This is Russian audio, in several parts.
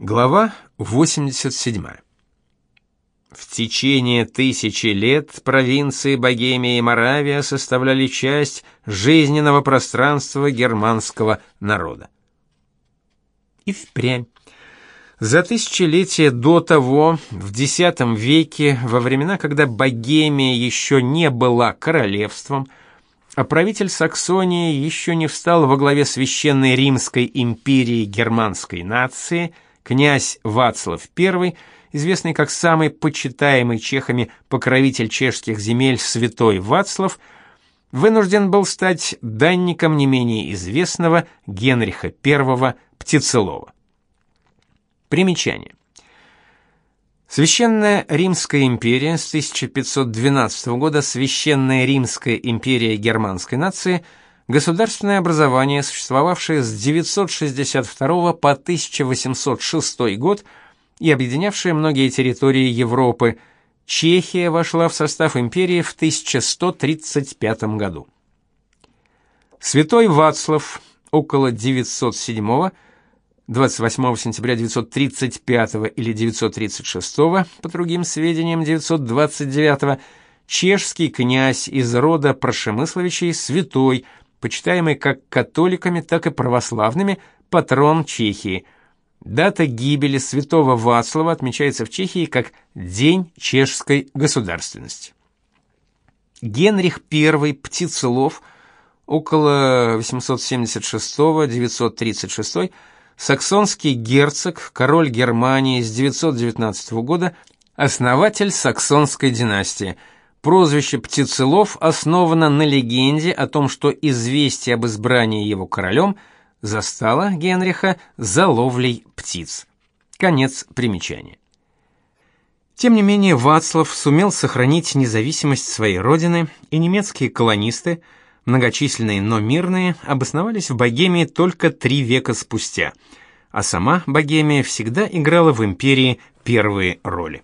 Глава 87. В течение тысячи лет провинции Богемия и Моравия составляли часть жизненного пространства германского народа. И впрямь. За тысячелетия до того, в X веке, во времена, когда Богемия еще не была королевством, а правитель Саксонии еще не встал во главе священной Римской империи германской нации – Князь Вацлав I, известный как самый почитаемый чехами покровитель чешских земель святой Вацлав, вынужден был стать данником не менее известного Генриха I Птицелова. Примечание. Священная Римская империя с 1512 года Священная Римская империя германской нации – Государственное образование, существовавшее с 962 по 1806 год и объединявшее многие территории Европы, Чехия вошла в состав империи в 1135 году. Святой Вацлав около 907 28 сентября 935 или 936 по другим сведениям 929 чешский князь из рода Прошемысловичей святой – почитаемый как католиками, так и православными, патрон Чехии. Дата гибели святого Вацлава отмечается в Чехии как День чешской государственности. Генрих I Птицелов около 876-936 саксонский герцог, король Германии с 919 года, основатель саксонской династии – Прозвище Птицелов основано на легенде о том, что известие об избрании его королем застало Генриха за ловлей птиц. Конец примечания. Тем не менее, Вацлав сумел сохранить независимость своей родины, и немецкие колонисты, многочисленные, но мирные, обосновались в Богемии только три века спустя, а сама Богемия всегда играла в империи первые роли.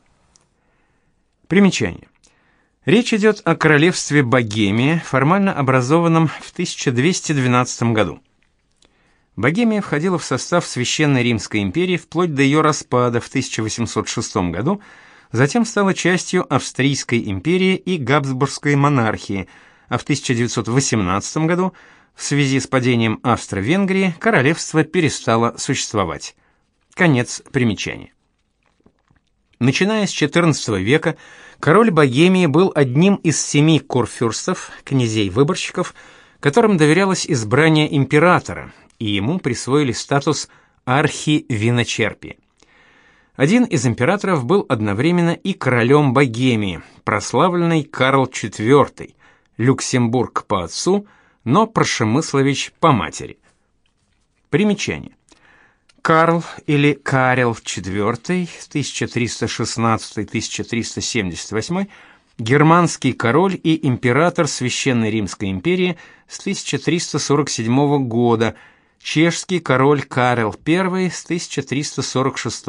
Примечание. Речь идет о королевстве Богемия, формально образованном в 1212 году. Богемия входила в состав Священной Римской империи вплоть до ее распада в 1806 году, затем стала частью Австрийской империи и Габсбургской монархии, а в 1918 году в связи с падением Австро-Венгрии королевство перестало существовать. Конец примечания. Начиная с XIV века король Богемии был одним из семи курфюрстов, князей-выборщиков, которым доверялось избрание императора, и ему присвоили статус архи-виночерпи. Один из императоров был одновременно и королем Богемии, прославленный Карл IV, Люксембург по отцу, но Прошемыслович по матери. Примечание. Карл или Карел IV 1316-1378, германский король и император Священной Римской империи с 1347 года, чешский король Карел I с 1346.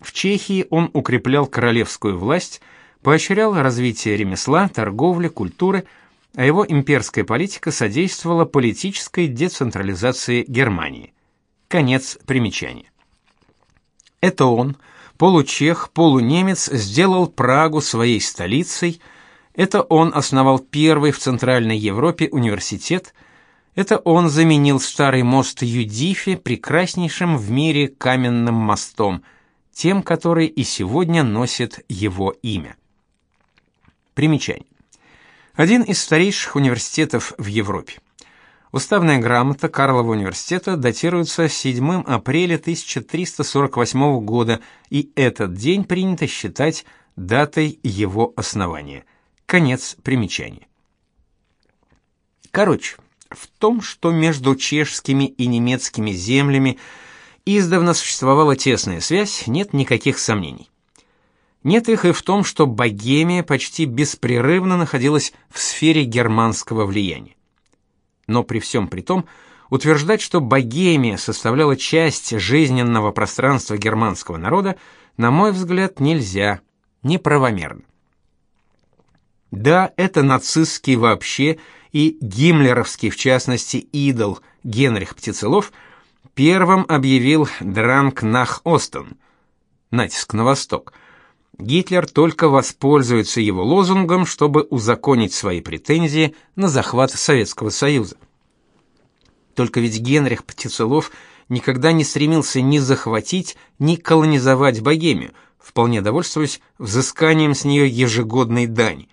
В Чехии он укреплял королевскую власть, поощрял развитие ремесла, торговли, культуры, а его имперская политика содействовала политической децентрализации Германии. Конец примечания. Это он, получех, полунемец, сделал Прагу своей столицей. Это он основал первый в Центральной Европе университет. Это он заменил старый мост Юдифи прекраснейшим в мире каменным мостом, тем, который и сегодня носит его имя. Примечание. Один из старейших университетов в Европе. Уставная грамота Карлова университета датируется 7 апреля 1348 года, и этот день принято считать датой его основания. Конец примечания. Короче, в том, что между чешскими и немецкими землями издавна существовала тесная связь, нет никаких сомнений. Нет их и в том, что Богемия почти беспрерывно находилась в сфере германского влияния но при всем при том утверждать, что Богемия составляла часть жизненного пространства германского народа, на мой взгляд, нельзя, неправомерно. Да, это нацистский вообще и гиммлеровский, в частности, идол Генрих Птицелов первым объявил Дранг нах Остен натиск на восток. Гитлер только воспользуется его лозунгом, чтобы узаконить свои претензии на захват Советского Союза. Только ведь Генрих Птицелов никогда не стремился ни захватить, ни колонизовать Богемию, вполне довольствуясь взысканием с нее ежегодной дани.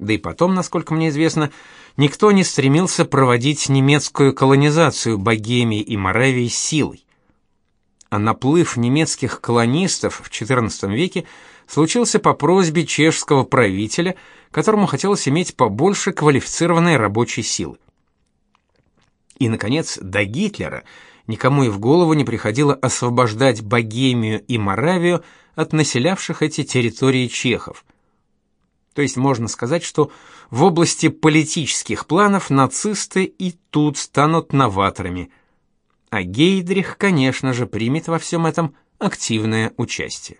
Да и потом, насколько мне известно, никто не стремился проводить немецкую колонизацию Богемии и Моравии силой. А наплыв немецких колонистов в XIV веке случился по просьбе чешского правителя, которому хотелось иметь побольше квалифицированной рабочей силы. И наконец, до Гитлера никому и в голову не приходило освобождать Богемию и Моравию от населявших эти территории чехов. То есть можно сказать, что в области политических планов нацисты и тут станут новаторами. А Гейдрих, конечно же, примет во всем этом активное участие.